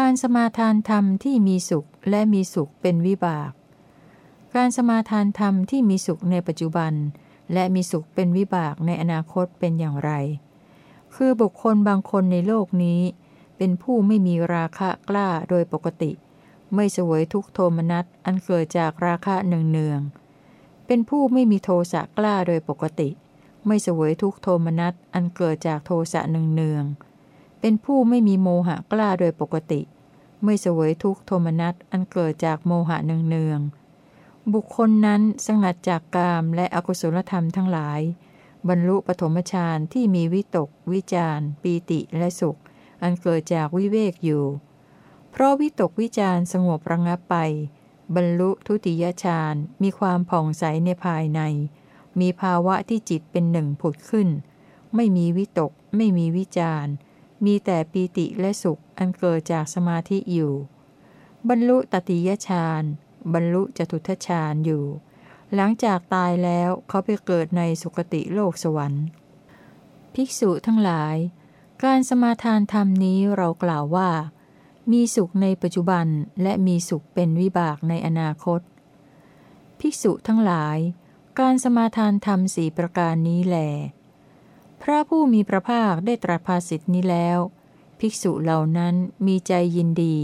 การสมาทานธรรมที่มีสุขและมีสุขเป็นวิบาก การสมาทานธรรมที่มีสุขในปัจจุบัน และมีสุขเป็นวิบากในอนาคตเป็นอย่างไร คือบุคคลบางคนในโลกนี้ เป็นผู้ไม่มีราคะกล้าโดยปกติ ไม่สวยทุกโทมนัสอันเกิดจากราคะเนืองๆเป็นผู้ไม่มีโทสะกล้าโดยปกติ ไม่สวยทุกโทมนัสอันเกิดจากโทสะเนืองๆ เป็นผู้ไม่มีโมหะกล้าโดยปกติ ไม่เสวยทุกโทมนัสอันเกิดจากโมหะเนืองๆบุคคลนั้นสงัดจากกามและอกุศลธรรมทั้งหลาย บรรลุปฐมฌานที่มีวิตก วิจารปีติและสุข อันเกิดจากวิเวกอยู่ เพราะวิตกวิจารสงบระงับไป บรรลุทุติยฌานมีความผ่องใสในภายใน มีภาวะที่จิตเป็นหนึ่งผุดขึ้น ไม่มีวิตก ไม่มีวิจาร มีแต่ปีติและสุขอันเกิดจากสมาธิอยู่ บรรลุตติยฌานบรรลุจตุทฌานอยู่ หลังจากตายแล้วเขาไปเกิดในสุคติโลกสวรรค์ ภิกษุทั้งหลาย การสมาทานธรรมนี้เรากล่าวว่า มีสุขในปัจจุบันและมีสุขเป็นวิบากในอนาคต ภิกษุทั้งหลาย การสมาทานธรรมสี่ประการนี้แหล พระผู้มีพระภาคได้ตรัสภาสิทธินี้แล้ว ภิกษุเหล่านั้นมีใจยินดี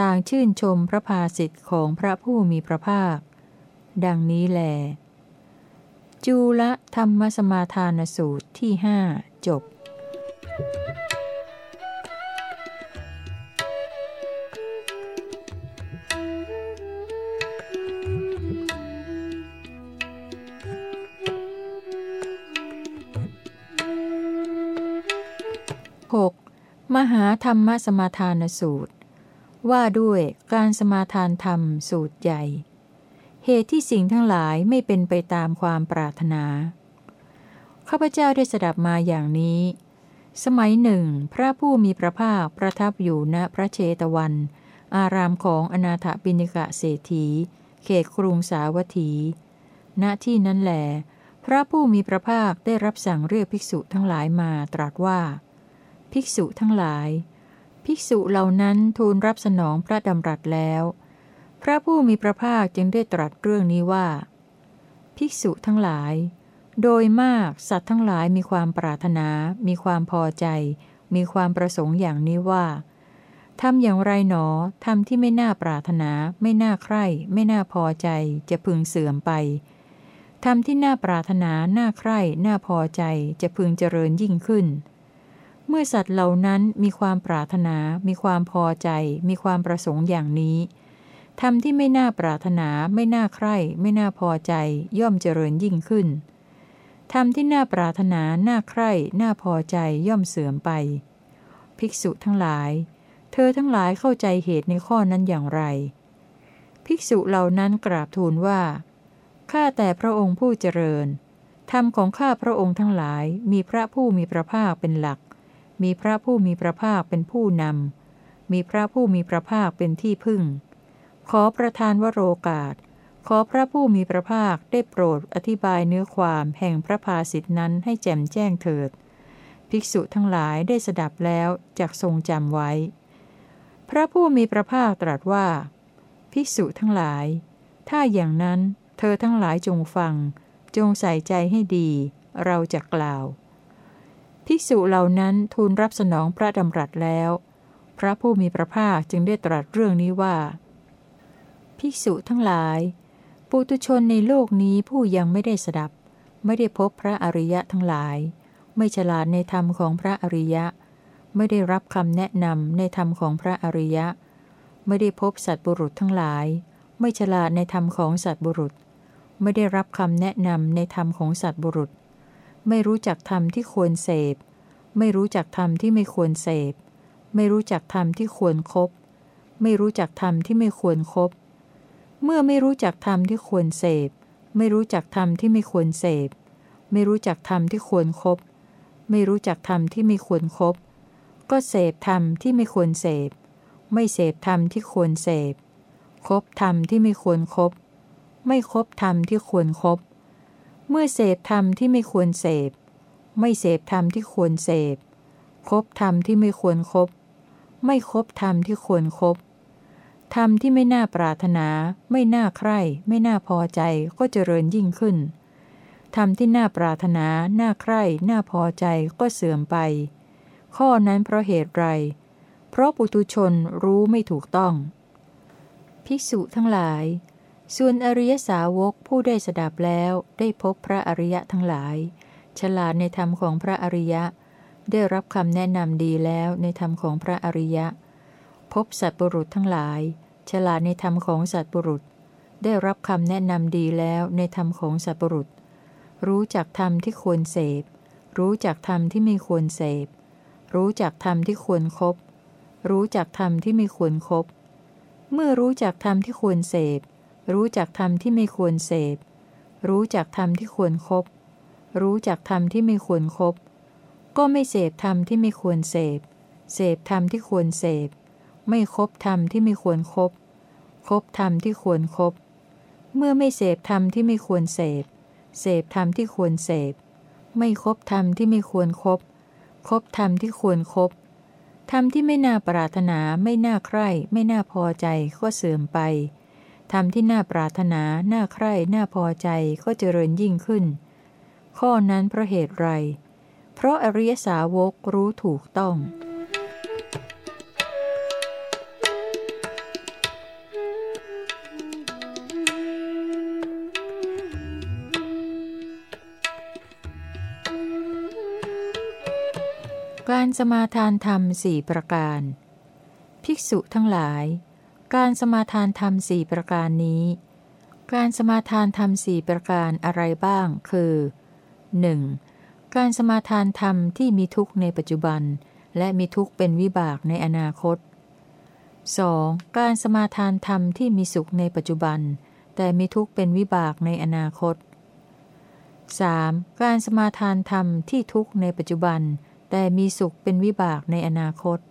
ต่างชื่นชมพระภาสิทธิ์ของพระผู้มีพระภาค ดังนี้แหลจูละธรรมสมาทานสูตรที่หจบ you หาธรรมสมาทานสูตร ว่าด้วยการสมาทานธรรมสูตรใหญ่ เหตุที่สิ่งทั้งหลายไม่เป็นไปตามความปรารถนา ข้าพเจ้าได้สดับมาอย่างนี้ สมัยหนึ่ง พระผู้มีพระภาคประทับอยู่ณพระเชตวัน อารามของอนาถบิณิกะเศรษฐี เขตกรุงสาวัตถี ณที่นั้นแหลพระผู้มีพระภาคได้รับสั่งเรียกภิกษุทั้งหลายมาตรัสว่า ภิกษุทั้งหลาย ภิกษุเหล่านั้นทูลรับสนองพระดำรัสแล้ว พระผู้มีพระภาคจึงได้ตรัสเรื่องนี้ว่า ภิกษุทั้งหลาย โดยมากสัตว์ทั้งหลายมีความปรารถนา มีความพอใจ มีความประสงค์อย่างนี้ว่าทำอย่างไรหนอทำที่ไม่น่าปรารถนา ไม่น่าใคร่ ไม่น่าพอใจ จะพึงเสื่อมไปทำที่น่าปรารถนา น่าใคร่ น่าพอใจ จะพึงเจริญยิ่งขึ้น เมื่อสัตว์เหล่านั้นมีความปรารถนา มีความพอใจ มีความประสงค์อย่างนี้ทำที่ไม่น่าปรารถนา ไม่น่าใคร่ ไม่น่าพอใจ ย่อมเจริญยิ่งขึ้นทำที่น่าปรารถนา น่าใคร่ น่าพอใจ ย่อมเสื่อมไป ภิกษุทั้งหลาย เธอทั้งหลายเข้าใจเหตุในข้อนั้นอย่างไร ภิกษุเหล่านั้นกราบทูลว่า ข้าแต่พระองค์ผู้เจริญ ธรรมของข้าพระองค์ทั้งหลาย มีพระผู้มีพระภาคเป็นหลัก มีพระผู้มีพระภาคเป็นผู้นำ มีพระผู้มีพระภาคเป็นที่พึ่ง ขอประทานวโรกาส ขอพระผู้มีพระภาคได้โปรดอธิบายเนื้อความแห่งพระภาสิทธินั้นให้แจ่มแจ้งเถิด ภิกษุทั้งหลายได้สดับแล้วจากทรงจำไว้ พระผู้มีพระภาคตรัสว่า ภิกษุทั้งหลาย ถ้าอย่างนั้นเธอทั้งหลายจงฟัง จงใส่ใจให้ดี เราจะกล่าว ภิกษุเหล่านั้นทูลรับสนองพระดำรัสแล้ว พระผู้มีพระภาคจึงได้ตรัสเรื่องนี้ว่า ภิกษุทั้งหลาย ปุตุชนในโลกนี้ผู้ยังไม่ได้สดับ ไม่ได้พบพระอริยะทั้งหลาย ไม่ฉลาดในธรรมของพระอริยะ ไม่ได้รับคำแนะนำในธรรมของพระอริยะ ไม่ได้พบสัตบุรุษทั้งหลาย ไม่ฉลาดในธรรมของสัตบุรุษ ไม่ได้รับคำแนะนำในธรรมของสัตบุรุษ ไม่รู้จักธรรมที่ควรเสพ ไม่รู้จักธรรมที่ไม่ควรเสพ ไม่รู้จักธรรมที่ควรครบไม่รู้จักธรรมที่ไม่ควรครบเมื่อไม่รู้จักธรรมที่ควรเสพ ไม่รู้จักธรรมที่ไม่ควรเสพ ไม่รู้จักธรรมที่ควรครบไม่รู้จักธรรมที่ไม่ควรครบก็เสพธรรมที่ไม่ควรเสพ ไม่เสพธรรมที่ควรเสพคบธรรมที่ไม่ควรครบไม่คบธรรมที่ควรครบ เมื่อเสพธรรมที่ไม่ควรเสพ ไม่เสพธรรมที่ควรเสพ คบธรรมที่ไม่ควรครบ ไม่คบธรรมที่ควรครบ ธรรมที่ไม่น่าปรารถนา ไม่น่าใคร่ ไม่น่าพอใจก็เจริญยิ่งขึ้น ธรรมที่น่าปรารถนา น่าใคร่ น่าพอใจก็เสื่อมไป ข้อนั้นเพราะเหตุไร เพราะปุตุชนรู้ไม่ถูกต้อง ภิกษุทั้งหลาย ส่วนอริยสาวกผู้ได้สดับแล้วได้พบพระอริยะทั้งหลาย ฉลาดในธรรมของพระอริยะ ได้รับคำแนะนำดีแล้วในธรรมของพระอริยะ พบสัตบุรุษทั้งหลาย ฉลาดในธรรมของสัตบุรุษ ได้รับคำแนะนำดีแล้วในธรรมของสัตบุรุษ รู้จักธรรมที่ควรเสพ รู้จักธรรมที่ไม่ควรเสพ รู้จักธรรมที่ควรครบรู้จักธรรมที่ไม่ควรครบเมื่อรู้จักธรรมที่ควรเสพ รู้จักธรรมที่ไม่ควรเสพ รู้จักธรรมที่ควรครบรู้จักธรรมที่ไม่ควรครบก็ไม่เสพธรรมที่ไม่ควรเสพ เสพธรรมที่ควรเสพ ไม่คบธรรมที่ไม่ควรครบคบธรรมที่ควรครบเมื่อไม่เสพธรรมที่ไม่ควรเสพ เสพธรรมที่ควรเสพ ไม่คบธรรมที่ไม่ควรครบคบธรรมที่ควรครบธรรมที่ไม่น่าปรารถนาไม่น่าใคร่ ไม่น่าพอใจก็เสื่อมไป ธรรมที่น่าปรารถนา น่าใคร่ น่าพอใจก็เจริญยิ่งขึ้น ข้อนั้นเพราะเหตุไร เพราะอริยสาวกรู้ถูกต้อง การสมาทานธรรมสี่ประการ ภิกษุทั้งหลาย การสมาทานธรรมสี่ประการนี้ การสมาทานธรรมสี่ประการอะไรบ้าง คือ 1. การสมาทานธรรมที่มีทุกข์ในปัจจุบัน และมีทุกข์เป็นวิบากในอนาคต 2. การสมาทานธรรมที่มีสุขในปัจจุบัน แต่มีทุกข์เป็นวิบากในอนาคต 3. การสมาทานธรรมที่ทุกข์ในปัจจุบัน แต่มีสุขเป็นวิบากในอนาคต 4.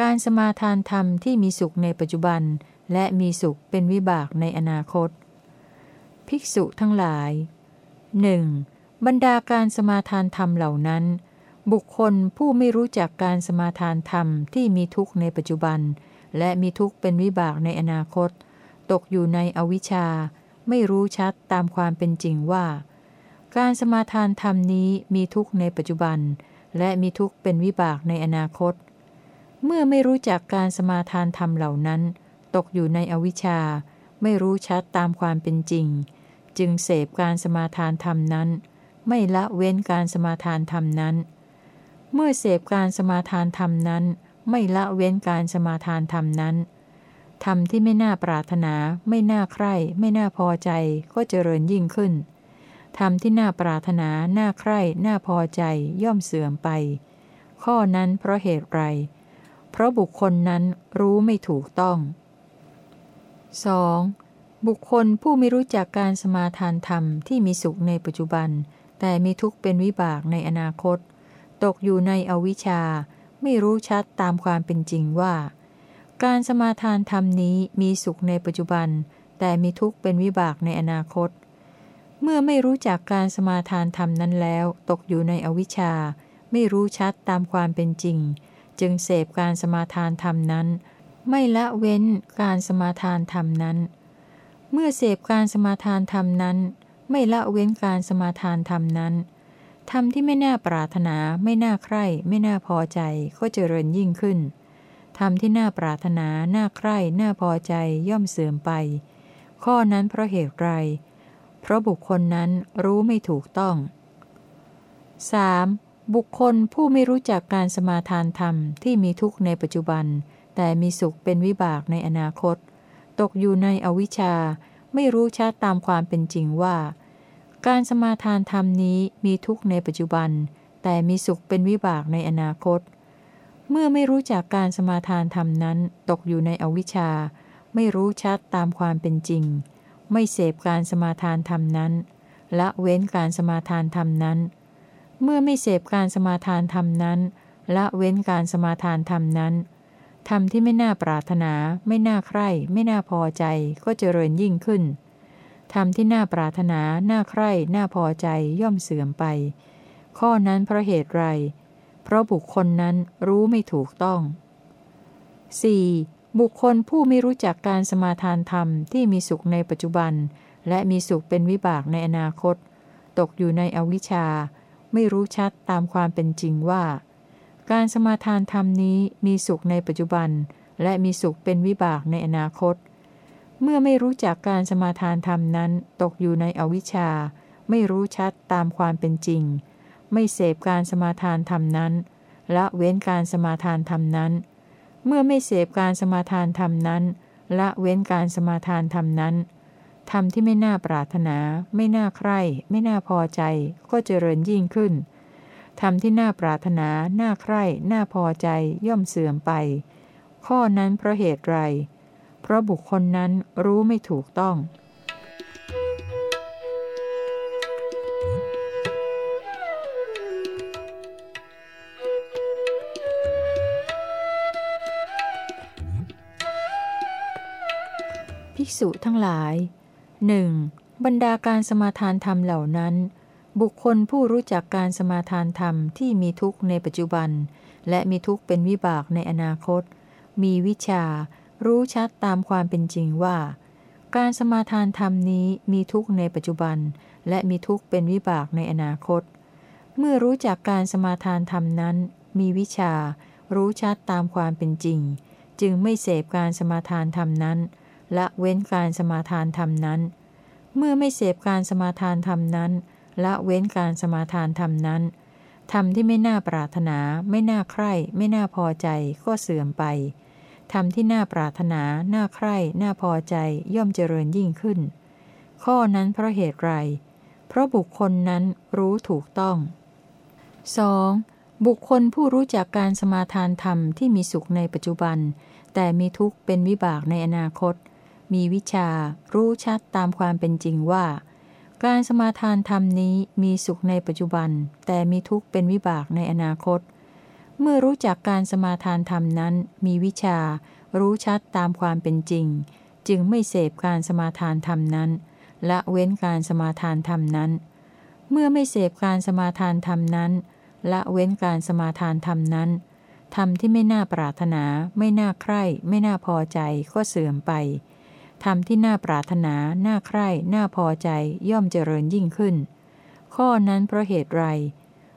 การสมาทานธรรมที่มีสุขในปัจจุบัน และมีสุขเป็นวิบากในอนาคต ภิกษุทั้งหลายหนึ่งบรรดาการสมาทานธรรมเหล่านั้น บุคคลผู้ไม่รู้จักการสมาทานธรรมที่มีทุกข์ในปัจจุบัน และมีทุกข์เป็นวิบากในอนาคต ตกอยู่ในอวิชชา ไม่รู้ชัดตามความเป็นจริงว่า การสมาทานธรรมนี้มีทุกข์ในปัจจุบัน และมีทุกข์เป็นวิบากในอนาคต เมื่อไม่รู้จักการสมาทานธรรมเหล่านั้น ตกอยู่ในอวิชชา ไม่รู้ชัดตามความเป็นจริง จึงเสพการสมาทานธรรมนั้น ไม่ละเว้นการสมาทานธรรมนั้น เมื่อเสพการสมาทานธรรมนั้น ไม่ละเว้นการสมาทานธรรมนั้นธรรมที่ไม่น่าปรารถนา ไม่น่าใคร่ ไม่น่าพอใจก็เจริญยิ่งขึ้นธรรมที่น่าปรารถนา น่าใคร่ น่าพอใจย่อมเสื่อมไป ข้อนั้นเพราะเหตุไร เพราะบุคคลนั้นรู้ไม่ถูกต้อง 2. บุคคลผู้ไม่รู้จักการสมาทานธรรมที่มีสุขในปัจจุบัน แต่มีทุกข์เป็นวิบากในอนาคต ตกอยู่ในอวิชชา ไม่รู้ชัดตามความเป็นจริงว่า การสมาทานธรรมนี้มีสุขในปัจจุบัน แต่มีทุกข์เป็นวิบากในอนาคต เมื่อไม่รู้จักการสมาทานธรรมนั้นแล้ว ตกอยู่ในอวิชชา ไม่รู้ชัดตามความเป็นจริง จึงเสพการสมาทานธรรมนั้น ไม่ละเว้นการสมาทานธรรมนั้น เมื่อเสพการสมาทานธรรมนั้น ไม่ละเว้นการสมาทานธรรมนั้นธรรมที่ไม่น่าปรารถนาไม่น่าใคร่ไม่น่าพอใจก็เจริญยิ่งขึ้นธรรมที่น่าปรารถนาน่าใคร่น่าพอใจย่อมเสื่อมไป ข้อนั้นเพราะเหตุไร เพราะบุคคลนั้นรู้ไม่ถูกต้อง 3. บุคคลผู้ไม่รู้จักการสมาทานธรรมที่มีทุกข์ในปัจจุบัน แต่มีสุขเป็นวิบากในอนาคต ตกอยู่ในอวิชชา ไม่รู้ชัดตามความเป็นจริงว่า การสมาทานธรรมนี้มีทุกข์ในปัจจุบัน แต่มีสุขเป็นวิบากในอนาคต เมื่อไม่รู้จักการสมาทานธรรมนั้น ตกอยู่ในอวิชชา ไม่รู้ชัดตามความเป็นจริง ไม่เสพการสมาทานธรรมนั้นละเว้นการสมาทานธรรมนั้น เมื่อไม่เสพการสมาทานธรรมนั้น ละเว้นการสมาทานธรรมนั้นธรรมที่ไม่น่าปรารถนา ไม่น่าใคร่ ไม่น่าพอใจ ก็เจริญยิ่งขึ้นธรรมที่น่าปรารถนา น่าใคร่ น่าพอใจย่อมเสื่อมไป ข้อนั้นเพราะเหตุไร เพเพราะบุคคลนั้นรู้ไม่ถูกต้อง 4. บุคคลผู้ไม่รู้จักการสมาทานธรรมที่มีสุขในปัจจุบัน และมีสุขเป็นวิบากในอนาคต ตกอยู่ในอวิชชา ไม่รู้ชัดตามความเป็นจริงว่า การสมาทานธรรมนี้มีสุขในปัจจุบัน และมีสุขเป็นวิบากในอนาคต เมื่อไม่รู้จักการสมาทานธรรมนั้นตกอยู่ในอวิชชา ไม่รู้ชัดตามความเป็นจริง ไม่เสพการสมาทานธรรมนั้นละเว้นการสมาทานธรรมนั้น เมื่อไม่เสพการสมาทานธรรมนั้นละเว้นการสมาทานธรรมนั้น ธรรมที่ไม่น่าปรารถนา ไม่น่าใคร่ไม่น่าพอใจ ก็เจริญยิ่งขึ้นธรรมที่น่าปรารถนา น่าใคร่ น่าพอใจ ย่อมเสื่อมไป ข้อนั้นเพราะเหตุไร เพราะบุคคลนั้นรู้ไม่ถูกต้อง ภิกษุทั้งหลาย หนึ่งบรรดาการสมาทานธรรมเหล่านั้น บุคคลผู้รู้จักการสมาทานธรรมที่มีทุกข์ในปัจจุบัน และมีทุกข์เป็นวิบากในอนาคต มีวิชา รู้ชัดตามความเป็นจริงว่า การสมาทานธรรมนี้มีทุกข์ในปัจจุบัน และมีทุกข์เป็นวิบากในอนาคต เมื่อรู้จักการสมาทานธรรมนั้น มีวิชา รู้ชัดตามความเป็นจริง จึงไม่เสพการสมาทานธรรมนั้น ละเว้นการสมาทานธรรมนั้น เมื่อไม่เสพการสมาทานธรรมนั้นละเว้นการสมาทานธรรมนั้นธรรมที่ไม่น่าปรารถนา ไม่น่าใคร่ ไม่น่าพอใจก็เสื่อมไปธรรมที่น่าปรารถนา น่าใคร่ น่าพอใจย่อมเจริญยิ่งขึ้น ข้อนั้นเพราะเหตุไร เพราะบุคคลนั้นรู้ถูกต้อง 2. บุคคลผู้รู้จักการสมาทานธรรมที่มีสุขในปัจจุบัน แต่มีทุกข์เป็นวิบากในอนาคต มีวิชา รู้ชัดตามความเป็นจริงว่า การสมาทานธรรมนี้มีสุขในปัจจุบัน แต่มีทุกข์เป็นวิบากในอนาคต เมื่อรู้จักการสมาทานธรรมนั้น มีวิชา รู้ชัดตามความเป็นจริง จึงไม่เสพการสมาทานธรรมนั้น และเว้นการสมาทานธรรมนั้น เมื่อไม่เสพการสมาทานธรรมนั้นละเว้นการสมาทานธรรมนั้นธรรมที่ไม่น่าปรารถนา ไม่น่าใคร่ ไม่น่าพอใจก็เสื่อมไป ธรรมที่น่าปรารถนา น่าใคร่ น่าพอใจ ย่อมเจริญยิ่งขึ้น ข้อนั้นเพราะเหตุไร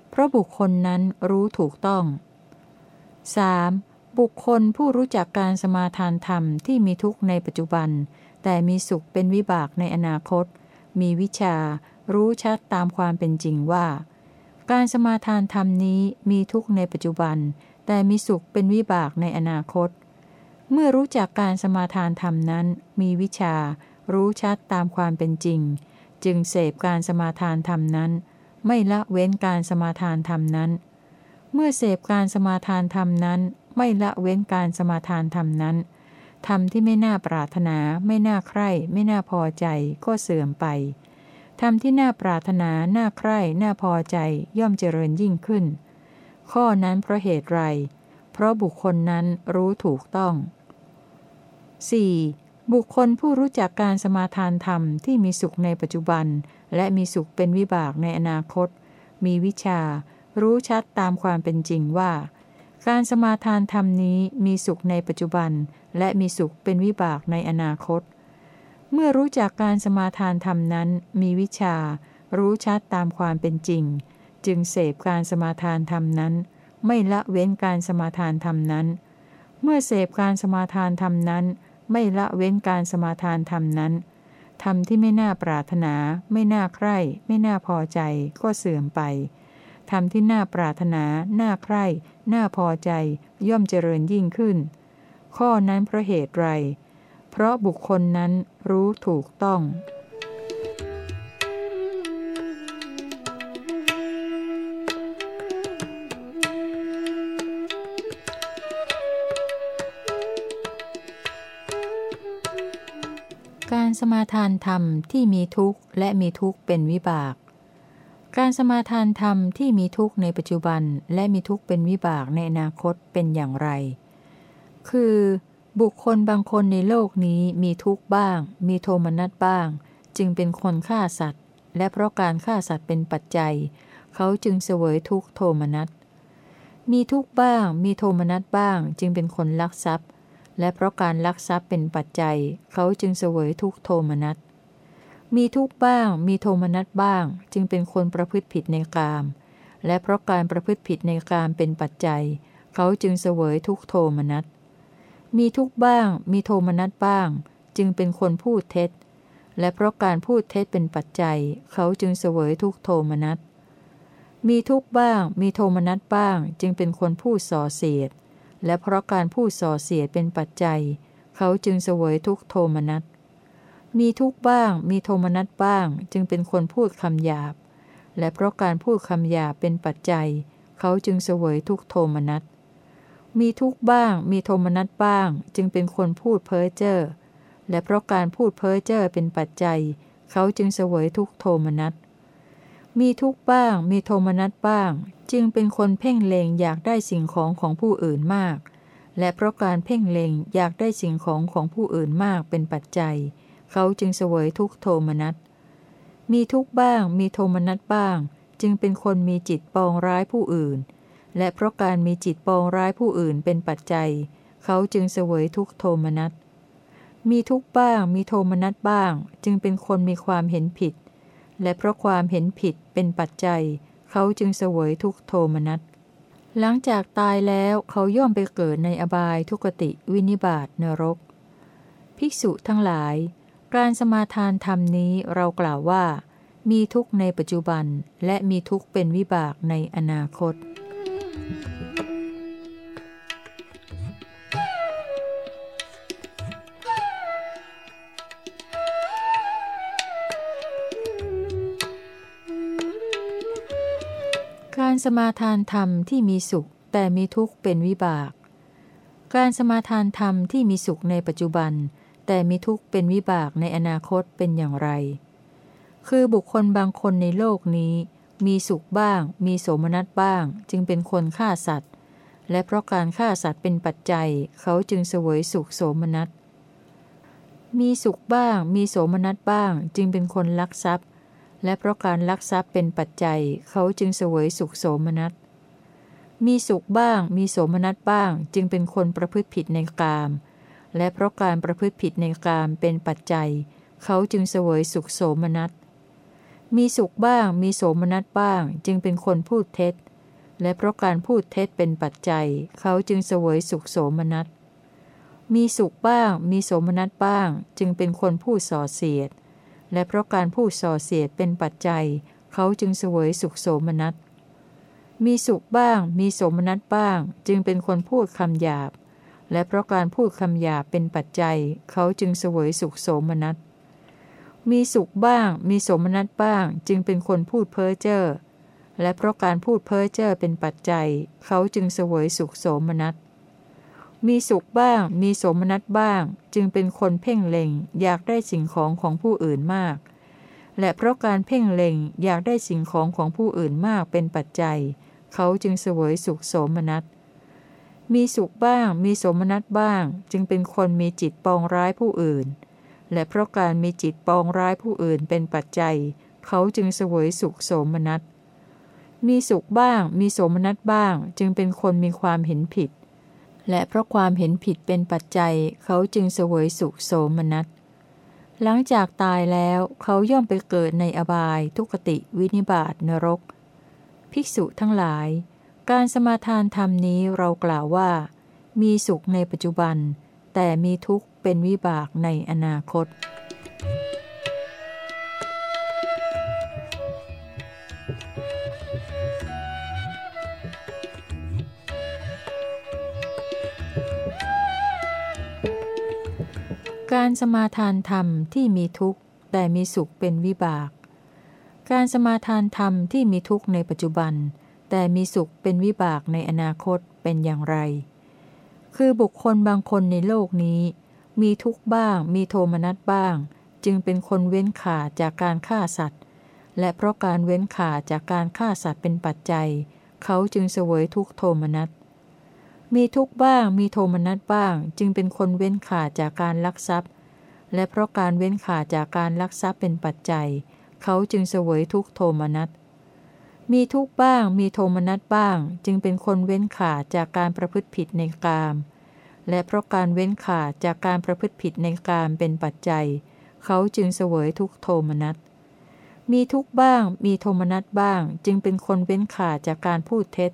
เพราะบุคคลนั้นรู้ถูกต้อง 3. บุคคลผู้รู้จักการสมาทานธรรมที่มีทุกข์ในปัจจุบัน แต่มีสุขเป็นวิบากในอนาคต มีวิชา รู้ชัดตามความเป็นจริงว่า การสมาทานธรรมนี้มีทุกข์ในปัจจุบัน แต่มีสุขเป็นวิบากในอนาคต เมื่อรู้จักการสมาทานธรรมนั้น มีวิชา รู้ชัดตามความเป็นจริง จึงเสพการสมาทานธรรมนั้น ไม่ละเว้นการสมาทานธรรมนั้น เมื่อเสพการสมาทานธรรมนั้น ไม่ละเว้นการสมาทานธรรมนั้นธรรมที่ไม่น่าปรารถนา ไม่น่าใคร่ ไม่น่าพอใจก็เสื่อมไปธรรมที่น่าปรารถนา น่าใคร่ น่าพอใจย่อมเจริญยิ่งขึ้น ข้อนั้นเพราะเหตุไร เพราะบุคคลนั้นรู้ถูกต้อง 4. บุคคลผู้รู้จักการสมาทานธรรมที่มีสุขในปัจจุบัน และมีสุขเป็นวิบากในอนาคต มีวิชา รู้ชัดตามความเป็นจริงว่า การสมาทานธรรมนี้มีสุขในปัจจุบัน และมีสุขเป็นวิบากในอนาคต เมื่อรู้จักการสมาทานธรรมนั้น มีวิชา รู้ชัดตามความเป็นจริง จึงเสพการสมาทานธรรมนั้น ไม่ละเว้นการสมาทานธรรมนั้น เมื่อเสพการสมาทานธรรมนั้น ไม่ละเว้นการสมาทานธรรมนั้นธรรมที่ไม่น่าปรารถนา ไม่น่าใคร่ ไม่น่าพอใจ ก็เสื่อมไปธรรมที่น่าปรารถนา น่าใคร่ น่าพอใจ ย่อมเจริญยิ่งขึ้น ข้อนั้นเพราะเหตุไร เพราะบุคคลนั้นรู้ถูกต้อง สมาทานธรรมที่มีทุกข์และมีทุกข์เป็นวิบาก การสมาทานธรรมที่มีทุกข์ในปัจจุบันและมีทุกข์เป็นวิบากในอนาคตเป็นอย่างไร คือ บุคคลบางคนในโลกนี้มีทุกข์บ้าง มีโทมนัสบ้าง จึงเป็นคนฆ่าสัตว์ และเพราะการฆ่าสัตว์เป็นปัจจัย เขาจึงเสวยทุกข์โทมนัสมีทุกข์บ้าง มีโทมนัสบ้าง จึงเป็นคนลักทรัพย์ และเพราะการลักทรัพย์เป็นปัจจัย เขาจึงเสวยทุกโทมนัส มีทุกบ้าง มีโทมนัสบ้าง จึงเป็นคนประพฤติผิดในกาม และเพราะการประพฤติผิดในกามเป็นปัจจัย เขาจึงเสวยทุกโทมนัส มีทุกบ้าง มีโทมนัสบ้าง จึงเป็นคนพูดเท็จ และเพราะการพูดเท็จเป็นปัจจัย เขาจึงเสวยทุกโทมนัส มีทุกบ้าง มีโทมนัสบ้าง จึงเป็นคนพูดส่อเสียด และเพราะการพูดส่อเสียดเป็นปัจจัย เขาจึงเสวยทุกโทมนัส มีทุกบ้าง มีโทมนัสบ้าง จึงเป็นคนพูดคำหยาบ และเพราะการพูดคำหยาบเป็นปัจจัย เขาจึงเสวยทุกโทมนัส มีทุกบ้าง มีโทมนัสบ้าง จึงเป็นคนพูดเพ้อเจ้อ และเพราะการพูดเพ้อเจ้อเป็นปัจจัย เขาจึงเสวยทุกโทมนัสมีทุกบ้าง มีโทมนัสบ้าง จึงเป็นคนเพ่งเลงอยากได้สิ่งของของผู้อื่นมาก และเพราะการเพ่งเลงอยากได้สิ่งของของผู้อื่นมากเป็นปัจจัย เขาจึงเสวยทุกโทมนัส มีทุกบ้าง มีโทมนัสบ้าง จึงเป็นคนมีจิตปองร้ายผู้อื่น และเพราะการมีจิตปองร้ายผู้อื่นเป็นปัจจัย เขาจึงเสวยทุกโทมนัส มีทุกบ้าง มีโทมนัสบ้าง จึงเป็นคนมีความเห็นผิด และเพราะความเห็นผิดเป็นปัจจัย เขาจึงเสวยทุกโทมนัส หลังจากตายแล้วเขาย่อมไปเกิดในอบายทุกติวินิบาตนรก ภิกษุทั้งหลาย การสมาทานธรรมนี้เรากล่าวว่า มีทุกในปัจจุบันและมีทุกเป็นวิบากในอนาคตกา สมาทานธรรมที่มีสุขแต่มีทุกข์เป็นวิบาก การสมาทานธรรมที่มีสุขในปัจจุบัน แต่มีทุกข์เป็นวิบากในอนาคตเป็นอย่างไร คือบุคคลบางคนในโลกนี้ มีสุขบ้าง มีโสมนัสบ้าง จึงเป็นคนฆ่าสัตว์ และเพราะการฆ่าสัตว์เป็นปัจจัย เขาจึงเสวยสุขโสมนัสมีสุขบ้าง มีโสมนัสบ้าง จึงเป็นคนลักทรัพย์ และเพราะการลักทรัพย์เป็นปัจจัยเขาจึงเสวยสุขโสมนัส มีสุขบ้าง มีโสมนัสบ้าง จึงเป็นคนประพฤติผิดในกาม และเพราะการประพฤติผิดในกามเป็นปัจจัย เขาจึงเสวยสุขโสมนัส มีสุขบ้าง มีโสมนัสบ้าง จึงเป็นคนพูดเท็จ และเพราะการพูดเท็จเป็นปัจจัย เขาจึงเสวยสุขโสมนัส มีสุขบ้าง มีโสมนัสบ้าง จึงเป็นคนพูดส่อเสียด และเพราะการพูดส่อเสียดเป็นปัจจัย เขาจึงเสวยสุขโสมนัส มีสุขบ้าง มีโสมนัสบ้าง จึงเป็นคนพูดคำหยาบ และเพราะการพูดคำหยาบเป็นปัจจัย เขาจึงเสวยสุขโสมนัส มีสุขบ้าง มีโสมนัสบ้าง จึงเป็นคนพูดเพ้อเจ้อ และเพราะการพูดเพ้อเจ้อเป็นปัจจัย เขาจึงเสวยสุขโสมนัส มีสุขบ้าง มีสมนัสบ้าง จึงเป็นคนเพ่งเล็งอยากได้สิ่งของของผู้อื่นมาก และเพราะการเพ่งเล็งอยากได้สิ่งของของผู้อื่นมากเป็นปัจจัย เขาจึงเสวยสุขโสมนัสมีสุขบ้าง มีสมนัสบ้าง จึงเป็นคนมีจิตปองร้ายผู้อื่น และเพราะการมีจิตปองร้ายผู้อื่นเป็นปัจจัย เขาจึงเสวยสุขโสมนัสมีสุขบ้าง มีสมนัสบ้าง จึงเป็นคนมีความเห็นผิด และเพราะความเห็นผิดเป็นปัจจัยเขาจึงเสวยสุขโสมนัส หลังจากตายแล้วเขาย่อมไปเกิดในอบายทุกติวินิบาตนรก ภิกษุทั้งหลาย การสมาทานธรรมนี้เรากล่าวว่า มีสุขในปัจจุบัน แต่มีทุกข์เป็นวิบากในอนาคต การสมาทานธรรมที่มีทุกข์แต่มีสุขเป็นวิบาก การสมาทานธรรมที่มีทุกข์ในปัจจุบัน แต่มีสุขเป็นวิบากในอนาคตเป็นอย่างไร คือบุคคลบางคนในโลกนี้ มีทุกข์บ้าง มีโทมนัสบ้าง จึงเป็นคนเว้นขาจากการฆ่าสัตว์ และเพราะการเว้นขาจากการฆ่าสัตว์เป็นปัจจัย เขาจึงเสวยทุกโทมนัสมีทุกบ้างมีโทมนัสบ้าง จึงเป็นคนเว้นขาดจากการลักทรัพย์ และเพราะการเว้นขาดจากการลักทรัพย์เป็นปัจจัย เขาจึงเสวยทุกโทมนัส มีทุกบ้างมีโทมนัสบ้าง จึงเป็นคนเว้นขาดจากการประพฤติผิดในกามและเพราะการเว้นขาดจากการประพฤติผิดในกามเป็นปัจจัย เขาจึงเสวยทุกโทมนัส มีทุกบ้างมีโทมนัสบ้าง จึงเป็นคนเว้นขาดจากการพูดเท็จ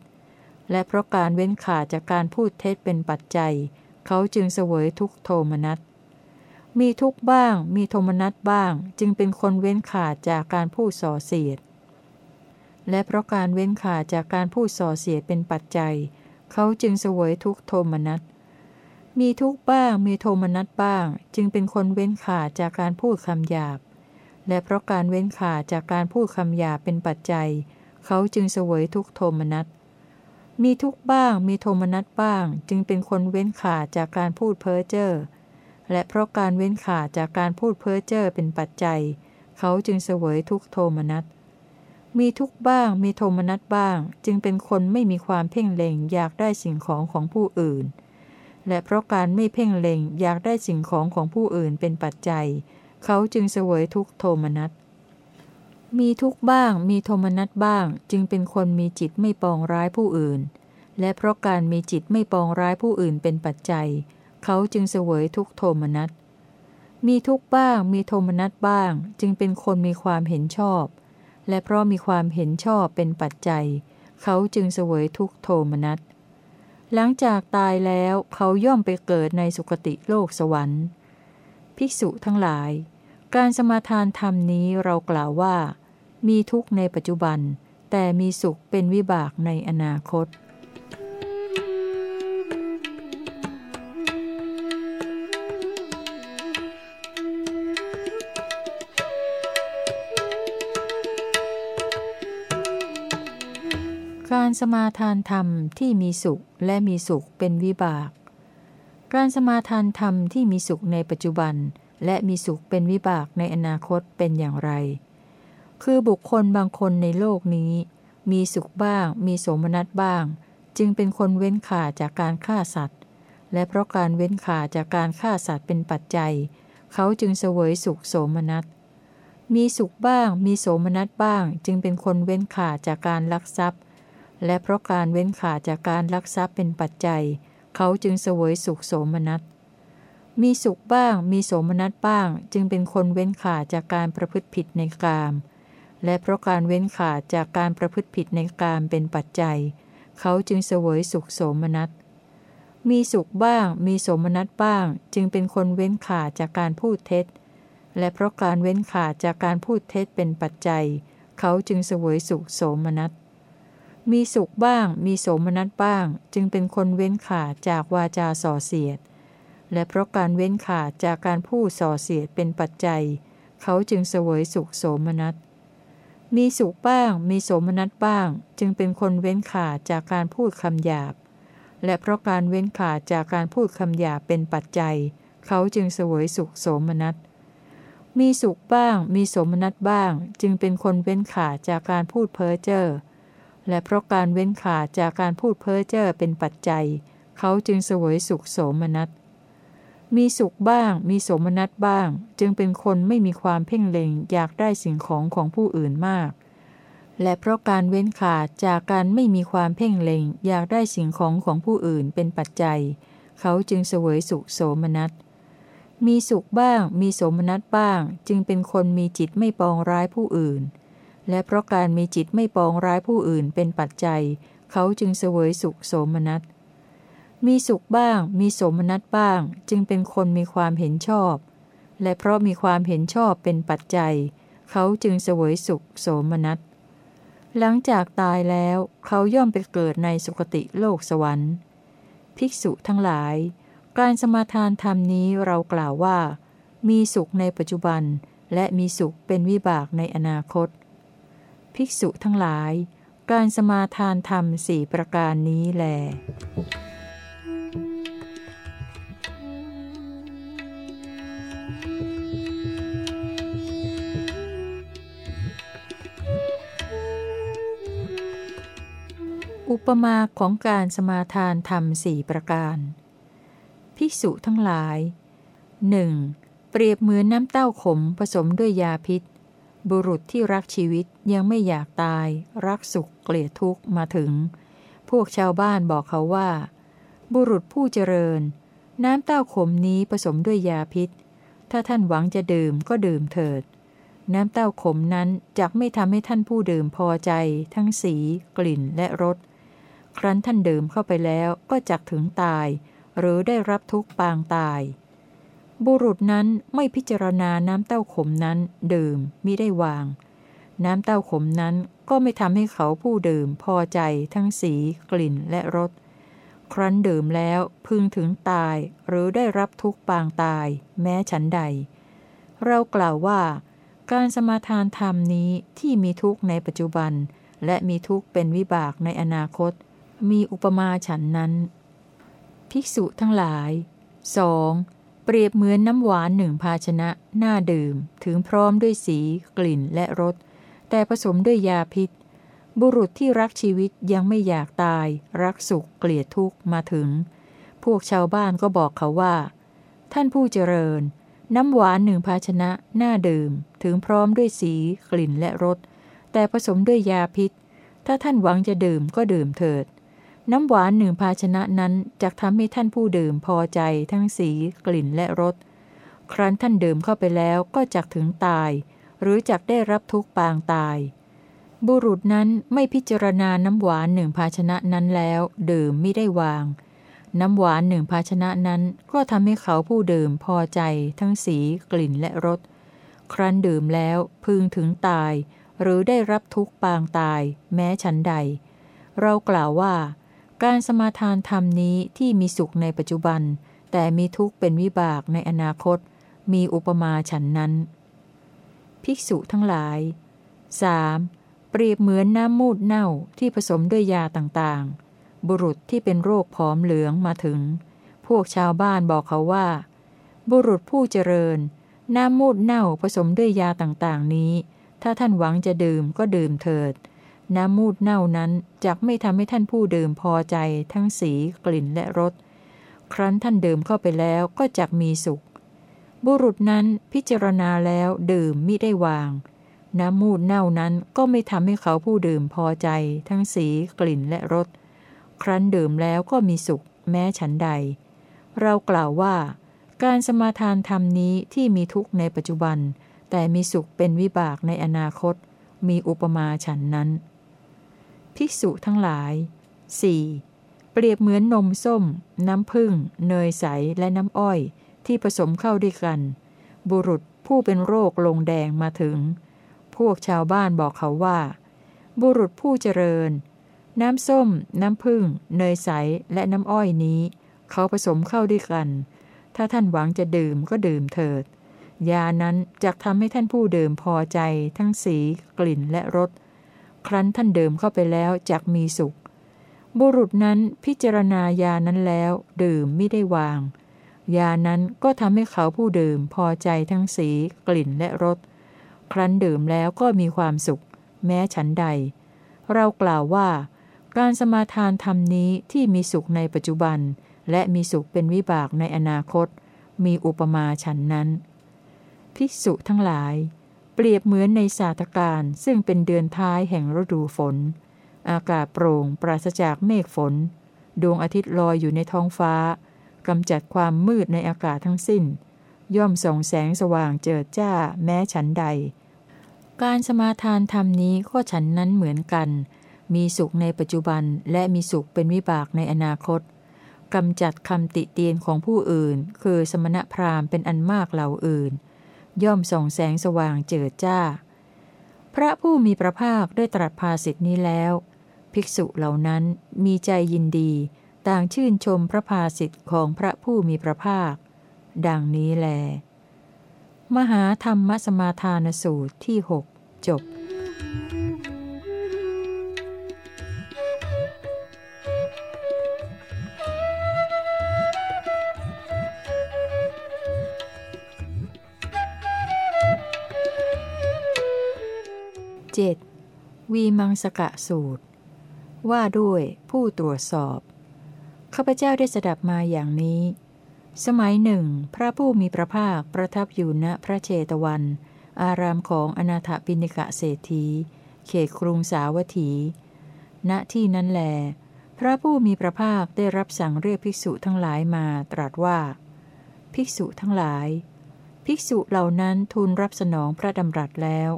และเพราะการเว้นขาดจากการพูดเท็จเป็นปัจจัย เขาจึงเสวยทุกโทมนัส มีทุกข์บ้าง มีโทมนัสบ้าง จึงเป็นคนเว้นขาดจากการพูดส่อเสียด และเพราะการเว้นขาดจากการพูดส่อเสียดเป็นปัจจัย เขาจึงเสวยทุกโทมนัส มีทุกบ้าง มีโทมนัสบ้าง จึงเป็นคนเว้นขาดจากการพูดคำหยาบ และเพราะการเว้นขาดจากการพูดคำหยาบเป็นปัจจัย เขาจึงเสวยทุกโทมนัส มีทุกบ้าง มีโทมนัสบ้าง จึงเป็นคนเว้นขาดจากการพูดเพ้อเจ้อ และเพราะการเว้นขาดจากการพูดเพ้อเจ้อเป็นปัจจัย เขาจึงเสวยทุกโทมนัส มีทุกบ้างมีโทมนัสบ้าง จึงเป็นคนไม่มีความเพ่งเล็งอยากได้สิ่งของของผู้อื่น และเพราะการไม่เพ่งเล็งอยากได้สิ่งของของผู้อื่นเป็นปัจจัย เขาจึงเสวยทุกโทมนัส มีทุกบ้างมีโทมนัสบ้าง จึงเป็นคนมีจิตไม่ปองร้ายผู้อื่น และเพราะการมีจิตไม่ปองร้ายผู้อื่นเป็นปัจจัยเเขาจึงเสวยทุกโทมนัส มีทุกบ้างมีโทมนัสบ้าง จึงเป็นคนมีความเห็นชอบ และเพราะมีความเห็นชอบเป็นปัจจัย เขาจึงเสวยทุกโทมนัส หลังจากตายแล้วเขาย่อมไปเกิดในสุคติโลกสวรรค์ ภิกษุทั้งหลาย การสมาทานธรรมนี้เรากล่าวว่า มีทุกข์ในปัจจุบัน แต่มีสุขเป็นวิบากในอนาคต การสมาทานธรรมที่มีสุขและมีสุขเป็นวิบาก การสมาทานธรรมที่มีสุขในปัจจุบัน และมีสุขเป็นวิบากในอนาคตเป็นอย่างไร คือบุคคลบางคนในโลกนี้ มีสุขบ้าง มีโสมนัสบ้าง จึงเป็นคนเว้นขาจากการฆ่าสัตว์ และเพราะการเว้นขาจากการฆ่าสัตว์เป็นปัจจัย เขาจึงเสวยสุขโสมนัสมีสุขบ้าง มีโสมนัสบ้าง จึงเป็นคนเว้นขาจากการลักทรัพย์ และเพราะการเว้นขาจากการลักทรัพย์เป็นปัจจัย เขาจึงเสวยสุขโสมนัส มีสุขบ้าง มีโสมนัสบ้าง จึงเป็นคนเว้นขาจากการประพฤติผิดในกาม และเพราะการเว้นขาจากการประพฤติผิดในกามเป็นปัจจัย เขาจึงเสวยสุขโสมนัส มีสุขบ้าง มีโสมนัสบ้าง จึงเป็นคนเว้นขาจากการพูดเท็จ และเพราะการเว้นขาจากการพูดเท็จเป็นปัจจัย เขาจึงเสวยสุขโสมนัส มีสุขบ้าง มีโสมนัสบ้าง จึงเป็นคนเว้นขาดจากวาจาส่อเสียด และเพราะการเว้นขาดจากการพูดส่อเสียดเป็นปัจจัย เขาจึงเสวยสุขโสมนัส มีสุขบ้าง มีโสมนัสบ้าง จึงเป็นคนเว้นขาดจากการพูดคำหยาบ และเพราะการเว้นขาดจากการพูดคำหยาบเป็นปัจจัย เขาจึงเสวยสุขโสมนัสมีสุขบ้าง มีโสมนัสบ้าง จึงเป็นคนเว้นขาดจากการพูดเพ้อเจ้อ และเพราะการเว้นขาดจากการพูดเพ้อเจ้อเป็นปัจจัย เขาจึงเสวยสุขโสมนัส มีสุขบ้าง มีโสมนัสบ้าง จึงเป็นคนไม่มีความเพ่งเล็งอยากได้สิ่งของของผู้อื่นมาก และเพราะการเว้นขาดจากการไม่มีความเพ่งเล็งอยากได้สิ่งของของผู้อื่นเป็นปัจจัย เขาจึงเสวยสุขโสมนัส มีสุขบ้าง มีโสมนัสบ้าง จึงเป็นคนมีจิตไม่ปองร้ายผู้อื่น และเพราะการมีจิตไม่ปองร้ายผู้อื่นเป็นปัจจัย เขาจึงเสวยสุขโสมนัส มีสุขบ้าง มีโสมนัสบ้าง จึงเป็นคนมีความเห็นชอบ และเพราะมีความเห็นชอบเป็นปัจจัย เขาจึงเสวยสุขโสมนัส หลังจากตายแล้วเขาย่อมไปเกิดในสุคติโลกสวรรค์ ภิกษุทั้งหลาย การสมาทานธรรมนี้เรากล่าวว่า มีสุขในปัจจุบันและมีสุขเป็นวิบากในอนาคต ภิกษุทั้งหลาย การสมาทานธรรมสี่ประการนี้แล อุปมาของการสมาทานธรรมสี่ประการ ภิกษุทั้งหลายหนึ่งเปรียบเหมือนน้ำเต้าขมผสมด้วยยาพิษ บุรุษที่รักชีวิตยังไม่อยากตาย รักสุขเกลียดทุกข์มาถึง พวกชาวบ้านบอกเขาว่า บุรุษผู้เจริญ น้ำเต้าขมนี้ผสมด้วยยาพิษ ถ้าท่านหวังจะดื่มก็ดื่มเถิด น้ำเต้าขมนั้นจะไม่ทำให้ท่านผู้ดื่มพอใจ ทั้งสี กลิ่นและรสครั้นท่านดื่มเข้าไปแล้วก็จักถึงตาย หรือได้รับทุกปางตาย บุรุษนั้นไม่พิจารณาน้ำเต้าขมนั้นดื่มมิได้วาง น้ำเต้าขมนั้นก็ไม่ทำให้เขาผู้ดื่มพอใจทั้งสีกลิ่นและรส ครั้นดื่มแล้วพึงถึงตายหรือได้รับทุกปางตาย แม้ฉันใด เรากล่าวว่า การสมาทานธรรมนี้ที่มีทุกข์ในปัจจุบัน และมีทุกข์เป็นวิบากในอนาคต มีอุปมาฉันนั้น ภิกษุทั้งหลาย 2. เปรียบเหมือนน้ำหวานหนึ่งภาชนะน่าดื่ม ถึงพร้อมด้วยสี กลิ่นและรส แต่ผสมด้วยยาพิษ บุรุษที่รักชีวิตยังไม่อยากตาย รักสุขเกลียดทุกข์มาถึง พวกชาวบ้านก็บอกเขาว่า ท่านผู้เจริญ น้ำหวานหนึ่งภาชนะน่าดื่ม ถึงพร้อมด้วยสี กลิ่นและรส แต่ผสมด้วยยาพิษ ถ้าท่านหวังจะดื่มก็ดื่มเถิด น้ำหวานหนึ่งภาชนะนั้นจะทำให้ท่านผู้ดื่มพอใจทั้งสี กลิ่นและรส ครั้นท่านดื่มเข้าไปแล้วก็จักถึงตาย หรือจักได้รับทุกปางตาย บุรุษนั้นไม่พิจารณาน้ำหวานหนึ่งภาชนะนั้นแล้ว ดื่มไม่ได้วาง น้ำหวานหนึ่งภาชนะนั้นก็ทำให้เขาผู้ดื่มพอใจ ทั้งสี กลิ่นและรส ครั้นดื่มแล้วพึงถึงตาย หรือได้รับทุกปางตาย แม้ฉันใด เรากล่าวว่า การสมาทานธรรมนี้ที่มีสุขในปัจจุบัน แต่มีทุกข์เป็นวิบากในอนาคต มีอุปมาฉันนั้น ภิกษุทั้งหลาย 3. เปรียบเหมือนน้ำมูดเน่าที่ผสมด้วยยาต่างๆ บุรุษที่เป็นโรคผอมเหลืองมาถึง พวกชาวบ้านบอกเขาว่า บุรุษผู้เจริญ น้ำมูดเน่าผสมด้วยยาต่างๆนี้ ถ้าท่านหวังจะดื่มก็ดื่มเถิด น้ำมูดเน่านั้นจักไม่ทำให้ท่านผู้ดื่มพอใจทั้งสีกลิ่นและรส ครั้นท่านดื่มเข้าไปแล้วก็จักมีสุข บุรุษนั้นพิจารณาแล้วดื่มมิได้วาง น้ำมูดเน่านั้นก็ไม่ทำให้เขาผู้ดื่มพอใจ ทั้งสีกลิ่นและรส ครั้นดื่มแล้วก็มีสุข แม้ฉันใด เรากล่าวว่า การสมาทานธรรมนี้ที่มีทุกข์ในปัจจุบัน แต่มีสุขเป็นวิบากในอนาคตมีอุปมาฉันนั้น ภิกษุทั้งหลาย 4. เปรียบเหมือนนมส้ม น้ำผึ้งเนยใสและน้ำอ้อย ที่ผสมเข้าด้วยกัน บุรุษผู้เป็นโรคลงแดงมาถึง พวกชาวบ้านบอกเขาว่า บุรุษผู้เจริญ น้ำส้ม น้ำผึ้งเนยใสและน้ำอ้อยนี้ เขาผสมเข้าด้วยกัน ถ้าท่านหวังจะดื่มก็ดื่มเถิดยานั้นจะทำให้ท่านผู้ดื่มพอใจทั้งสี กลิ่นและรส ครั้นท่านดื่มเข้าไปแล้วจักมีสุข บุรุษนั้นพิจารณายานั้นแล้วดื่มไม่ได้วาง ยานั้นก็ทำให้เขาผู้ดื่มพอใจทั้งสี กลิ่นและรส ครั้นดื่มแล้วก็มีความสุข แม้ฉันใด เรากล่าวว่า การสมาทานธรรมนี้ที่มีสุขในปัจจุบัน และมีสุขเป็นวิบากในอนาคต มีอุปมาฉันนั้น ภิกษุทั้งหลาย เปรียบเหมือนในศาสตการซึ่งเป็นเดือนท้ายแห่งฤดูฝน อากาศโปร่งปราศจากเมฆฝน ดวงอาทิตย์ลอยอยู่ในท้องฟ้ากำจัดความมืดในอากาศทั้งสิ้น ย่อมส่องแสงสว่างเจิดจ้าแม้ฉันใด การสมาทานธรรมนี้ก็ฉันนั้นเหมือนกัน มีสุขในปัจจุบันและมีสุขเป็นวิบากในอนาคตกำจัดคำติเตียนของผู้อื่น คือสมณพราหมณ์เป็นอันมากเหล่าอื่น ย่อมส่องแสงสว่างเจิดจ้า พระผู้มีพระภาคได้ตรัสภาสิทธินี้แล้ว ภิกษุเหล่านั้นมีใจยินดี ต่างชื่นชมพระภาสิทธิ์ของพระผู้มีพระภาค ดังนี้แล มหาธรรมสมาทานสูตรที่หกจบ 7. วีมังสกะสูตร ว่าด้วยผู้ตรวจสอบ ข้าพเจ้าได้สดับมาอย่างนี้ สมัยหนึ่ง พระผู้มีพระภาคประทับอยู่ณพระเชตวัน อารามของอนาถปิณิกะเศรษฐี เขตกรุงสาวัตถี ณที่นั้นแล พระผู้มีพระภาคได้รับสั่งเรียกภิกษุทั้งหลายมาตรัสว่า ภิกษุทั้งหลาย ภิกษุเหล่านั้นทูลรับสนองพระดำรัสแล้ว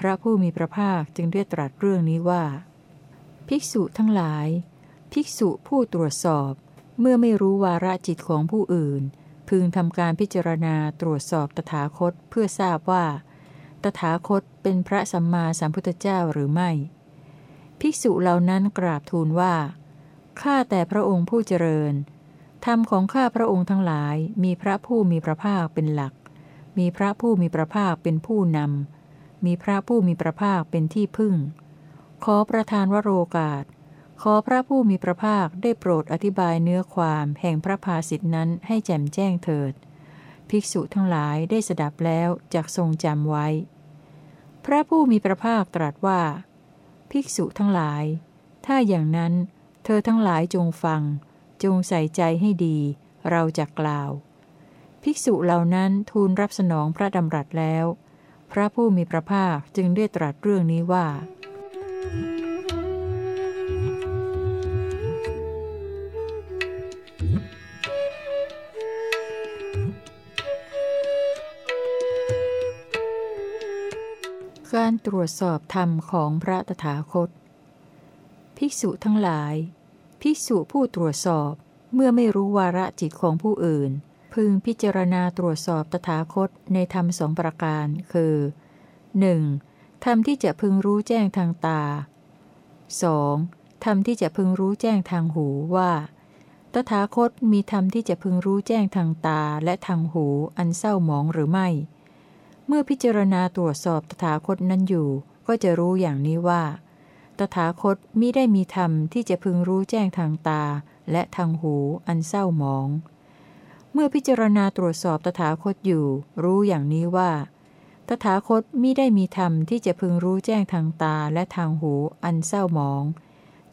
พระผู้มีพระภาคจึงได้ตรัสเรื่องนี้ว่า ภิกษุทั้งหลาย ภิกษุผู้ตรวจสอบ เมื่อไม่รู้วาระจิตของผู้อื่น พึงทำการพิจารณาตรวจสอบตถาคตเพื่อทราบว่า ตถาคตเป็นพระสัมมาสัมพุทธเจ้าหรือไม่ ภิกษุเหล่านั้นกราบทูลว่าข้าแต่พระองค์ผู้เจริญธรรมของข้าพระองค์ทั้งหลายมีพระผู้มีพระภาคเป็นหลัก มีพระผู้มีพระภาคเป็นผู้นำ มีพระผู้มีพระภาคเป็นที่พึ่ง ขอประทานวโรกาส ขอพระผู้มีพระภาคได้โปรดอธิบายเนื้อความแห่งพระภาสิทธินั้นให้แจ่มแจ้งเถิด ภิกษุทั้งหลายได้สดับแล้วจากทรงจำไว้ พระผู้มีพระภาคตรัสว่า ภิกษุทั้งหลาย ถ้าอย่างนั้น เธอทั้งหลายจงฟัง จงใส่ใจให้ดี เราจะกล่าว ภิกษุเหล่านั้นทูลรับสนองพระดำรัสแล้ว พระผู้มีพระภาคจึงได้ตรัสเรื่องนี้ว่า การตรวจสอบธรรมของพระตถาคต ภิกษุทั้งหลาย ภิกษุผู้ตรวจสอบเมื่อไม่รู้วาระจิตของผู้อื่น พึงพิจารณาตรวจสอบตถาคตในธรรมสองประการ คือ 1. ธรรมที่จะพึงรู้แจ้งทางตา 2. ธรรมที่จะพึงรู้แจ้งทางหูว่า ตถาคตมีธรรมที่จะพึงรู้แจ้งทางตาและทางหูอันเศร้าหมองหรือไม่ เมื่อพิจารณาตรวจสอบตถาคตนั้นอยู่ ก็จะรู้อย่างนี้ว่า ตถาคตมิได้มีธรรมที่จะพึงรู้แจ้งทางตาและทางหูอันเศร้าหมอง เมื่อพิจารณาตรวจสอบตถาคตอยู่ รู้อย่างนี้ว่า ตถาคตมิได้มีธรรมที่จะพึงรู้แจ้งทางตาและทางหูอันเศร้าหมอง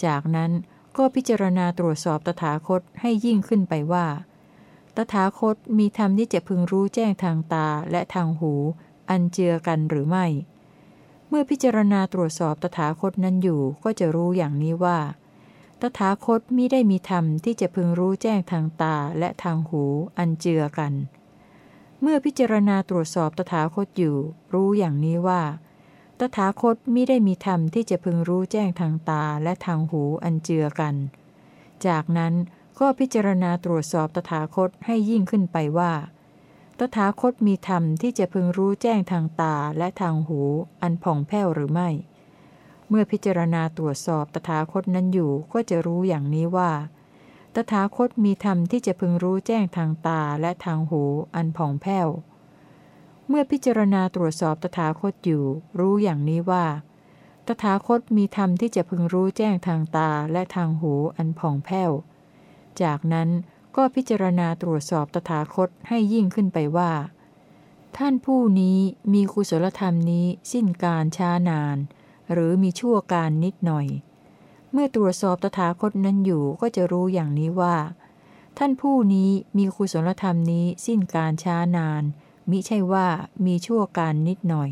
จากนั้นก็พิจารณาตรวจสอบตถาคตให้ยิ่งขึ้นไปว่า ตถาคตมีธรรมที่จะพึงรู้แจ้งทางตาและทางหู อันเจือกันหรือไม่ เมื่อพิจารณาตรวจสอบตถาคตนั้นอยู่ก็จะรู้อย่างนี้ว่า ตถาคตมิได้มีธรรมที่จะพึงรู้แจ้งทางตาและทางหูอันเจือกัน เมื่อพิจารณาตรวจสอบตถาคตอยู่ รู้อย่างนี้ว่า ตถาคตมิได้มีธรรมที่จะพึงรู้แจ้งทางตาและทางหูอันเจือกัน จากนั้นก็พิจารณาตรวจสอบตถาคตให้ยิ่งขึ้นไปว่า ตถาคตมีธรรมที่จะพึงรู้แจ้งทางตาและทางหูอันผ่องแผ้วหรือไม่ เมื่อพิจารณาตรวจสอบตถาคตนั้นอยู่ก็จะรู้อย่างนี้ว่า ตถาคตมีธรรมที่จะพึงรู้แจ้งทางตาและทางหูอันผ่องแผ้ว เมื่อพิจารณาตรวจสอบตถาคตอยู่ รู้อย่างนี้ว่า ตถาคตมีธรรมที่จะพึงรู้แจ้งทางตาและทางหูอันผ่องแผ้ว จากนั้นก็พิจารณาตรวจสอบตถาคตให้ยิ่งขึ้นไปว่า ท่านผู้นี้มีกุศลธรรมนี้สิ้นการช้านาน หรือมีชั่วการนิดหน่อย เมื่อตรวจสอบตถาคตนั้นอยู่ก็จะรู้อย่างนี้ว่า ท่านผู้นี้มีกุศลธรรมนี้สิ้นการช้านาน มิใช่ว่ามีชั่วการนิดหน่อย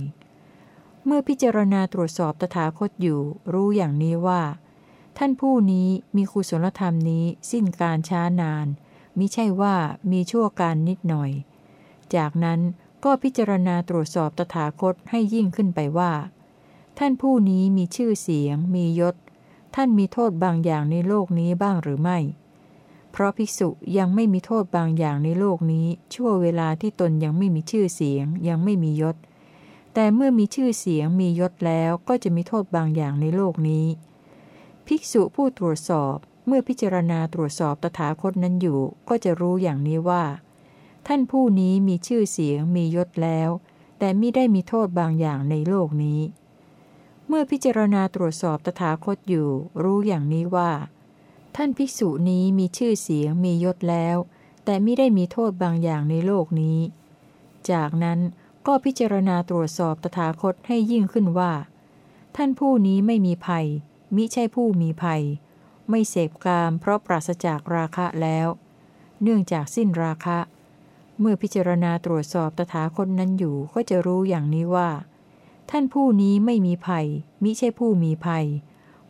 เมื่อพิจารณาตรวจสอบตถาคตอยู่ รู้อย่างนี้ว่า ท่านผู้นี้มีกุศลธรรมนี้สิ้นการช้านานมิใช่ว่ามีชั่วการนิดหน่อย จากนั้นก็พิจารณาตรวจสอบตถาคตให้ยิ่งขึ้นไปว่า ท่านผู้นี้มีชื่อเสียง มียศ ท่านมีโทษบางอย่างในโลกนี้บ้างหรือไม่ เพราะภิกษุยังไม่มีโทษบางอย่างในโลกนี้ ชั่วเวลาที่ตนยังไม่มีชื่อเสียง ยังไม่มียศ แต่เมื่อมีชื่อเสียงมียศแล้วก็จะมีโทษบางอย่างในโลกนี้ ภิกษุผู้ตรวจสอบเมื่อพิจารณาตรวจสอบตถาคตนั้นอยู่ ก็จะรู้อย่างนี้ว่า ท่านผู้นี้มีชื่อเสียงมียศแล้ว แต่ไม่ได้มีโทษบางอย่างในโลกนี้ เมื่อพิจารณาตรวจสอบตถาคตอยู่ รู้อย่างนี้ว่า ท่านภิกษุนี้มีชื่อเสียงมียศแล้ว แต่ไม่ได้มีโทษบางอย่างในโลกนี้ จากนั้นก็พิจารณาตรวจสอบตถาคตให้ยิ่งขึ้นว่า ท่านผู้นี้ไม่มีภัย มิใช่ผู้มีภัย ไม่เสพกามเพราะปราศจากราคะแล้ว เนื่องจากสิ้นราคะ เมื่อพิจารณาตรวจสอบตถาคตนั้นอยู่ก็จะรู้อย่างนี้ว่า ท่านผู้นี้ไม่มีภัย มิใช่ผู้มีภัย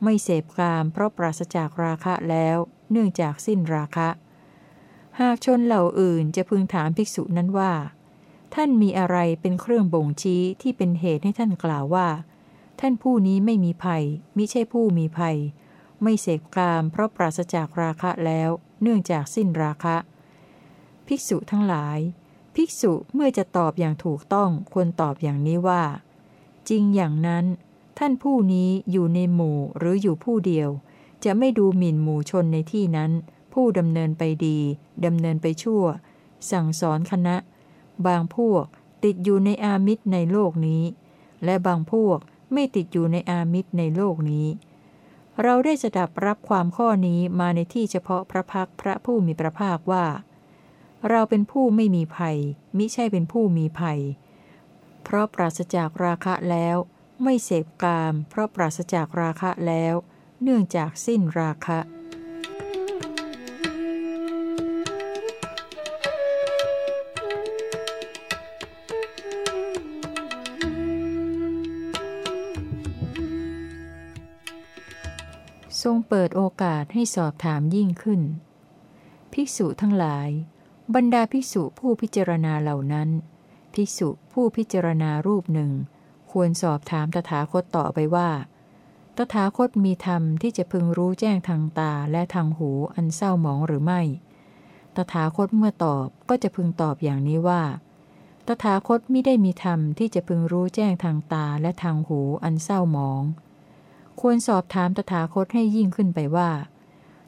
ไม่เสพกามเพราะปราศจากราคะแล้ว เนื่องจากสิ้นราคะ หากชนเหล่าอื่นจะพึงถามภิกษุนั้นว่า ท่านมีอะไรเป็นเครื่องบ่งชี้ที่เป็นเหตุให้ท่านกล่าวว่า ท่านผู้นี้ไม่มีภัย มิใช่ผู้มีภัย ไม่เสพกามเพราะปราศจากราคะแล้ว เนื่องจากสิ้นราคะ ภิกษุทั้งหลาย ภิกษุเมื่อจะตอบอย่างถูกต้องควรตอบอย่างนี้ว่า จริงอย่างนั้น ท่านผู้นี้อยู่ในหมู่หรืออยู่ผู้เดียว จะไม่ดูหมิ่นหมู่ชนในที่นั้น ผู้ดำเนินไปดีดำเนินไปชั่ว สั่งสอนคณะ บางพวกติดอยู่ในอามิตรในโลกนี้ และบางพวกไม่ติดอยู่ในอามิตรในโลกนี้ เราได้สดับรับความข้อนี้มาในที่เฉพาะพระพักพระผู้มีพระภาคว่า เราเป็นผู้ไม่มีภัย มิใช่เป็นผู้มีภัย เพราะปราศจากราคะแล้ว ไม่เสพกาม เพราะปราศจากราคะแล้ว เนื่องจากสิ้นราคะทรงเปิดโอกาสให้สอบถามยิ่งขึ้น ภิกษุทั้งหลาย บรรดาภิกษุผู้พิจารณาเหล่านั้น ภิกษุผู้พิจารณารูปหนึ่ง ควรสอบถามตถาคตต่อไปว่า ตถาคตมีธรรมที่จะพึงรู้แจ้งทางตาและทางหูอันเศร้าหมองหรือไม่ ตถาคตเมื่อตอบก็จะพึงตอบอย่างนี้ว่า ตถาคตไม่ได้มีธรรมที่จะพึงรู้แจ้งทางตาและทางหูอันเศร้าหมอง ควรสอบถามตถาคตให้ยิ่งขึ้นไปว่า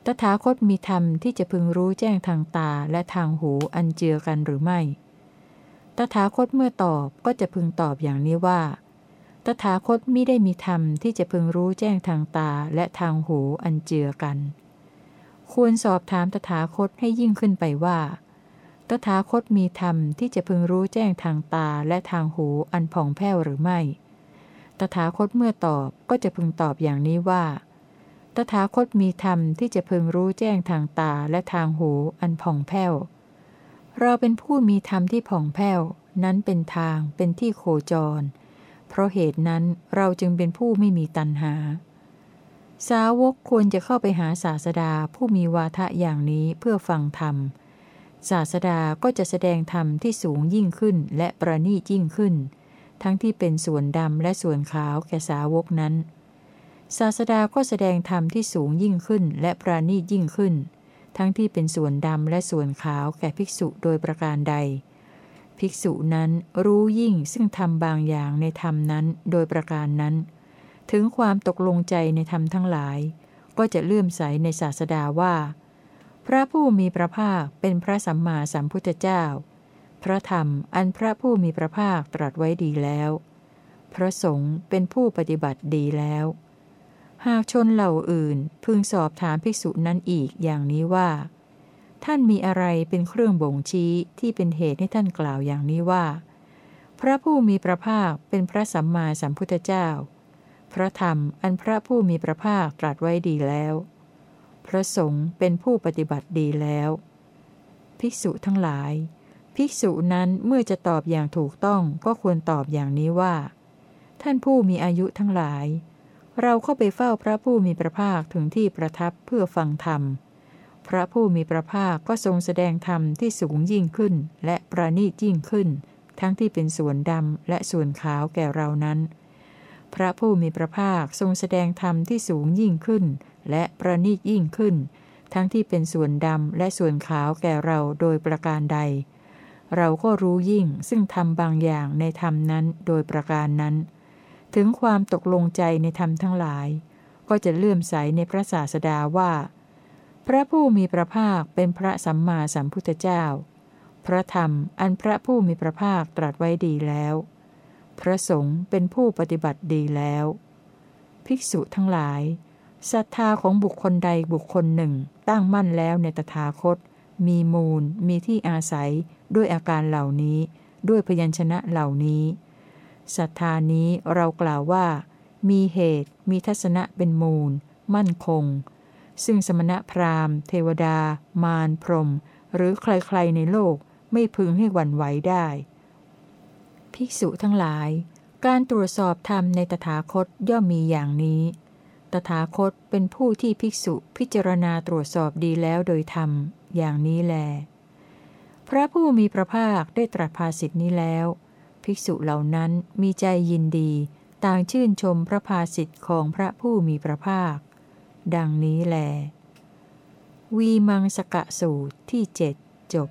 ตถาคตมีธรรมที่จะพึงรู้แจ้งทางตาและทางหูอันเจือกันหรือไม่ ตถาคตเมื่อตอบก็จะพึงตอบอย่างนี้ว่า ตถาคตมิได้มีธรรมที่จะพึงรู้แจ้งทางตาและทางหูอันเจือกัน ควรสอบถามตถาคตให้ยิ่งขึ้นไปว่า ตถาคตมีธรรมที่จะพึงรู้แจ้งทางตาและทางหูอันผ่องแผ้วหรือไม่ ตถาคตเมื่อตอบก็จะพึงตอบอย่างนี้ว่า ตถาคตมีธรรมที่จะพึงรู้แจ้งทางตาและทางหูอันผ่องแผ้ว เราเป็นผู้มีธรรมที่ผ่องแผ้ว นั้นเป็นทางเป็นที่โคจร เพราะเหตุนั้นเราจึงเป็นผู้ไม่มีตัณหา สาวกควรจะเข้าไปหาศาสดาผู้มีวาทะอย่างนี้เพื่อฟังธรรม ศาสดาก็จะแสดงธรรมที่สูงยิ่งขึ้นและประณีตยิ่งขึ้น ทั้งที่เป็นส่วนดำและส่วนขาวแก่สาวกนั้น ศาสดาก็แสดงธรรมที่สูงยิ่งขึ้นและปราณียิ่งขึ้น ทั้งที่เป็นส่วนดำและส่วนขาวแก่ภิกษุโดยประการใด ภิกษุนั้นรู้ยิ่งซึ่งทำบางอย่างในธรรมนั้นโดยประการนั้น ถึงความตกลงใจในธรรมทั้งหลาย ก็จะเลื่อมใสในศาสดาว่า พระผู้มีพระภาคเป็นพระสัมมาสัมพุทธเจ้า พระธรรมอันพระผู้มีพระภาคตรัสไว้ดีแล้ว พระสงฆ์เป็นผู้ปฏิบัติดีแล้ว หากชนเหล่าอื่น พึงสอบถามภิกษุนั้นอีกอย่างนี้ว่า ท่านมีอะไรเป็นเครื่องบ่งชี้ที่เป็นเหตุให้ท่านกล่าวอย่างนี้ว่า พระผู้มีพระภาคเป็นพระสัมมาสัมพุทธเจ้า พระธรรมอันพระผู้มีพระภาคตรัสไว้ดีแล้ว พระสงฆ์เป็นผู้ปฏิบัติดีแล้ว ภิกษุทั้งหลาย ภิกษุนั้นเมื่อจะตอบอย่างถูกต้องก็ควรตอบอย่างนี้ว่า ท่านผู้มีอายุทั้งหลาย เราเข้าไปเฝ้าพระผู้มีพระภาคถึงที่ประทับเพื่อฟังธรรม พระผู้มีพระภาคก็ทรงแสดงธรรมที่สูงยิ่งขึ้น และประณีตยิ่งขึ้น ทั้งที่เป็นส่วนดำและส่วนขาวแก่เรานั้น พระผู้มีพระภาคทรงแสดงธรรมที่สูงยิ่งขึ้น และประณีตยิ่งขึ้น ทั้งที่เป็นส่วนดำและส่วนขาวแก่เราโดยประการใด เราก็รู้ยิ่งซึ่งทำบางอย่างในธรรมนั้นโดยประการนั้น ถึงความตกลงใจในธรรมทั้งหลาย ก็จะเลื่อมใสในพระศาสดาว่า พระผู้มีพระภาคเป็นพระสัมมาสัมพุทธเจ้า พระธรรมอันพระผู้มีพระภาคตรัสไว้ดีแล้ว พระสงฆ์เป็นผู้ปฏิบัติดีแล้ว ภิกษุทั้งหลายศรัทธาของบุคคลใดบุคคลหนึ่ง ตั้งมั่นแล้วในตถาคต มีมูล มีที่อาศัย ด้วยอาการเหล่านี้ ด้วยพยัญชนะเหล่านี้ ศรัทธานี้เรากล่าวว่า มีเหตุมีทัศนะเป็นมูล มั่นคง ซึ่งสมณพราหมณ์ เทวดา มารพรม หรือใครๆในโลกไม่พึงให้หวั่นไหวได้ ภิกษุทั้งหลาย การตรวจสอบธรรมในตถาคตย่อมมีอย่างนี้ ตถาคตเป็นผู้ที่ภิกษุพิจารณาตรวจสอบดีแล้วโดยธรรม อย่างนี้แล พระผู้มีพระภาคได้ตรัสภาสิทธินี้แล้ว ภิกษุเหล่านั้นมีใจยินดี ต่างชื่นชมพระภาสิทธิ์ของพระผู้มีพระภาค ดังนี้แล วีมังสกะสูตรที่เจ็ดจบ